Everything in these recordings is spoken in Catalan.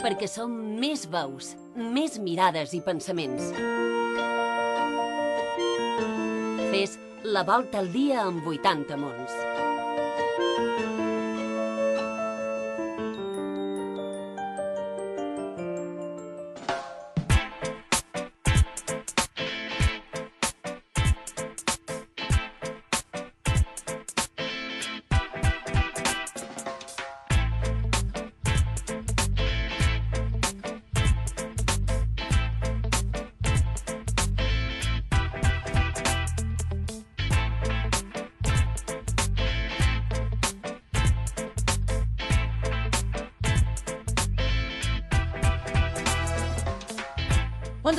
perquè som més veus, més mirades i pensaments. Fes la volta al dia amb 80 mons.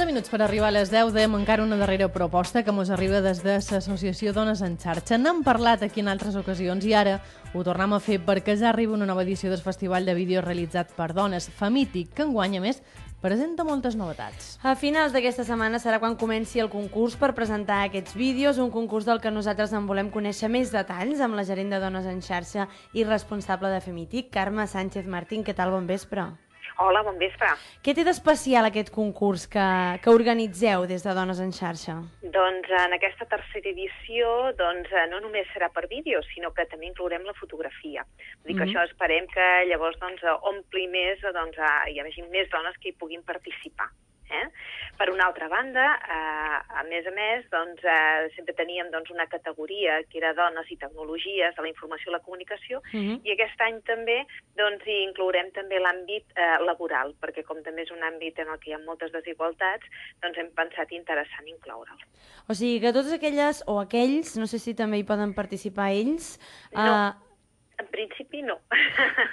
Minuts per arribar a les 10 dem encara una darrera proposta que mos arriba des de l'Associació Dones en Xarxa. N'hem parlat aquí en altres ocasions i ara ho tornem a fer perquè ja arriba una nova edició del Festival de Vídeos realitzat per dones, Famític, que enguanya més presenta moltes novetats. A finals d'aquesta setmana serà quan comenci el concurs per presentar aquests vídeos, un concurs del que nosaltres en volem conèixer més detalls amb la gerent de Dones en Xarxa i responsable de Femitic, Carme Sánchez Martín. Què tal? Bon vespre. Hola, bon vespre. Què té d'especial aquest concurs que, que organitzeu des de Dones en Xarxa? Doncs en aquesta tercera edició doncs, no només serà per vídeo, sinó que també inclourem la fotografia. Vull dir que mm -hmm. això esperem que llavors doncs, ompli més, doncs, hi hagi més dones que hi puguin participar. Eh? Per una altra banda, eh, a més a més, doncs, eh, sempre teníem doncs, una categoria que era dones i tecnologies de la informació i la comunicació, uh mhm. -huh. i aquest any també doncs, hi inclourem també l'àmbit eh, laboral, perquè com també és un àmbit en el que hi ha moltes desigualtats, doncs hem pensat interessant incloure'l. O sigui que totes aquelles o aquells, no sé si també hi poden participar ells... No. Eh, en principi no.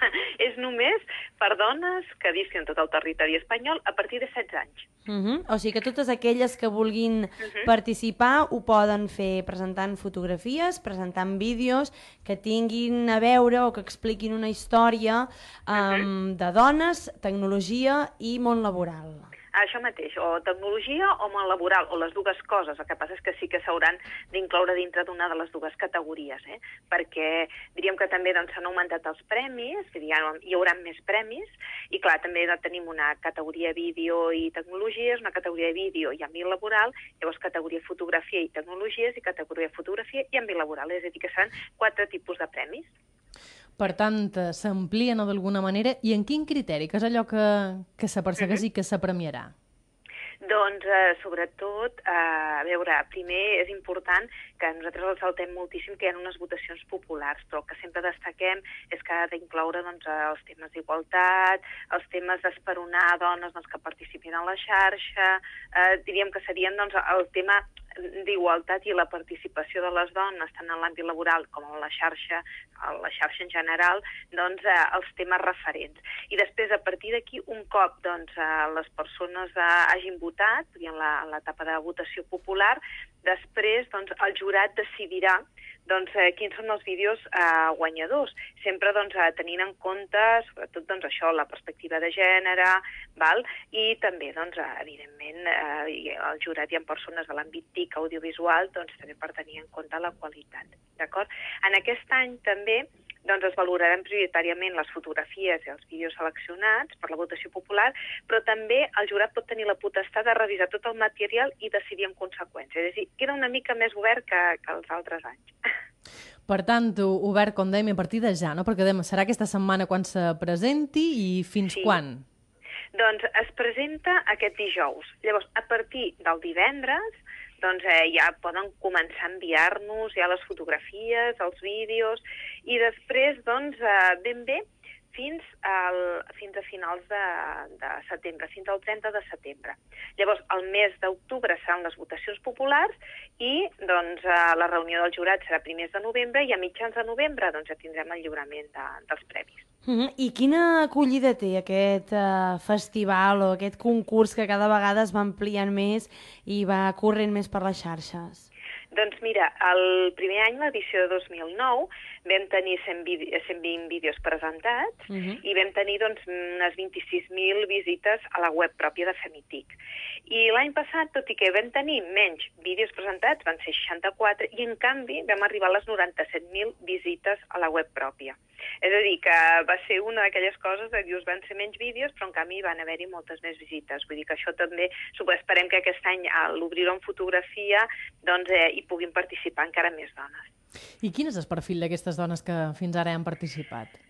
és només per dones que visquen tot el territori espanyol a partir de 16 anys. Uh mhm. -huh. O sigui que totes aquelles que vulguin uh mhm. -huh. participar ho poden fer presentant fotografies, presentant vídeos que tinguin a veure o que expliquin una història um, uh -huh. de dones, tecnologia i món laboral. Això mateix, o tecnologia o món laboral, o les dues coses. El que passa és que sí que s'hauran d'incloure dintre d'una de les dues categories, eh? perquè diríem que també doncs, s'han doncs, augmentat els premis, hi, ha, hi haurà més premis, i clar, també tenim una categoria vídeo i tecnologies, una categoria de vídeo i àmbit laboral, llavors categoria fotografia i tecnologies i categoria fotografia i àmbit laboral, és a dir, que seran quatre tipus de premis. Per tant, s'amplien d'alguna manera i en quin criteri? Que és allò que, que s'apersegueix i que s'apremiarà? Doncs, eh, sobretot, eh, a veure, primer és important que nosaltres ressaltem moltíssim que hi ha unes votacions populars, però el que sempre destaquem és que ha d'incloure doncs, els temes d'igualtat, els temes d'esperonar dones doncs, que participin en la xarxa, eh, diríem que serien doncs, el tema d'igualtat i la participació de les dones, tant en l'àmbit laboral com en la xarxa, en la xarxa en general, doncs, eh, els temes referents. I després, a partir d'aquí, un cop doncs, eh, les persones eh, hagin votat, en l'etapa de votació popular, després doncs, el jurat decidirà doncs, eh, quins són els vídeos eh, guanyadors. Sempre doncs, eh, tenint en compte, sobretot, doncs, això, la perspectiva de gènere, val? i també, doncs, eh, evidentment, eh, el jurat hi ha persones de l'àmbit TIC audiovisual, doncs, també per tenir en compte la qualitat. D'acord? En aquest any també doncs es valoraran prioritàriament les fotografies i els vídeos seleccionats per la votació popular, però també el jurat pot tenir la potestat de revisar tot el material i decidir en conseqüència. És a dir, queda una mica més obert que, que els altres anys. Per tant, obert, com dèiem, a partir de ja, no? Perquè dèiem, serà aquesta setmana quan se presenti i fins sí. quan? Doncs es presenta aquest dijous. Llavors, a partir del divendres, doncs eh, ja poden començar a enviar-nos ja les fotografies, els vídeos, i després, doncs, eh, ben bé, fins, al, fins a finals de, de setembre, fins al 30 de setembre. Llavors, el mes d'octubre seran les votacions populars i doncs, eh, la reunió del jurat serà primers de novembre i a mitjans de novembre doncs, ja tindrem el lliurament de, dels premis. Mm -hmm. I quina acollida té aquest uh, festival o aquest concurs que cada vegada es va ampliant més i va corrent més per les xarxes? Doncs mira, el primer any, l'edició de 2009, vam tenir 100 vide 120 vídeos presentats uh -huh. i vam tenir doncs, unes 26.000 visites a la web pròpia de Femitic. I l'any passat, tot i que vam tenir menys vídeos presentats, van ser 64, i en canvi vam arribar a les 97.000 visites a la web pròpia. És a dir, que va ser una d'aquelles coses de dir, van ser menys vídeos, però en canvi van haver-hi moltes més visites. Vull dir que això també, esperem que aquest any, a l'obrir-ho en fotografia, doncs eh, hi puguin participar encara més dones. I quin és el perfil d'aquestes dones que fins ara han participat?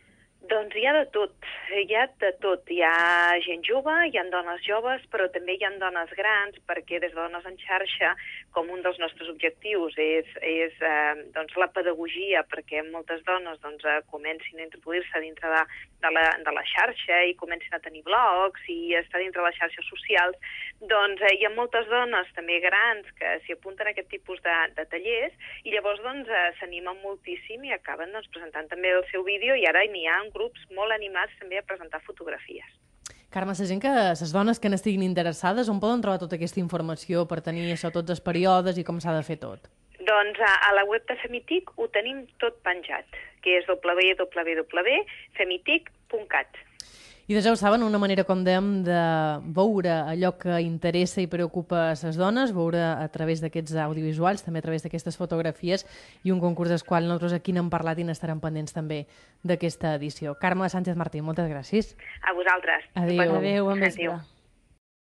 Doncs hi ha de tot, hi ha de tot. Hi ha gent jove, hi ha dones joves, però també hi ha dones grans, perquè des de Dones en xarxa, com un dels nostres objectius és, és eh, doncs la pedagogia, perquè moltes dones doncs, eh, comencin a introduir-se dintre de, de, la, de la xarxa i comencin a tenir blogs i estar dintre les xarxes socials, doncs eh, hi ha moltes dones també grans que s'hi apunten a aquest tipus de, de tallers i llavors doncs eh, s'animen moltíssim i acaben doncs, presentant també el seu vídeo i ara n'hi ha grups molt animats també a presentar fotografies. Carme, la gent que, les dones que n'estiguin interessades, on poden trobar tota aquesta informació per tenir això, tots els períodes i com s'ha de fer tot? Doncs a, a la web de Femitic ho tenim tot penjat, que és www.femitic.cat. I ja ho saben, una manera, com dèiem, de veure allò que interessa i preocupa a les dones, veure a través d'aquests audiovisuals, també a través d'aquestes fotografies, i un concurs del qual nosaltres aquí n'hem parlat i n'estarem pendents també d'aquesta edició. Carme Sánchez Martí, moltes gràcies. A vosaltres. Adéu. Adéu, bon vespre. Adéu.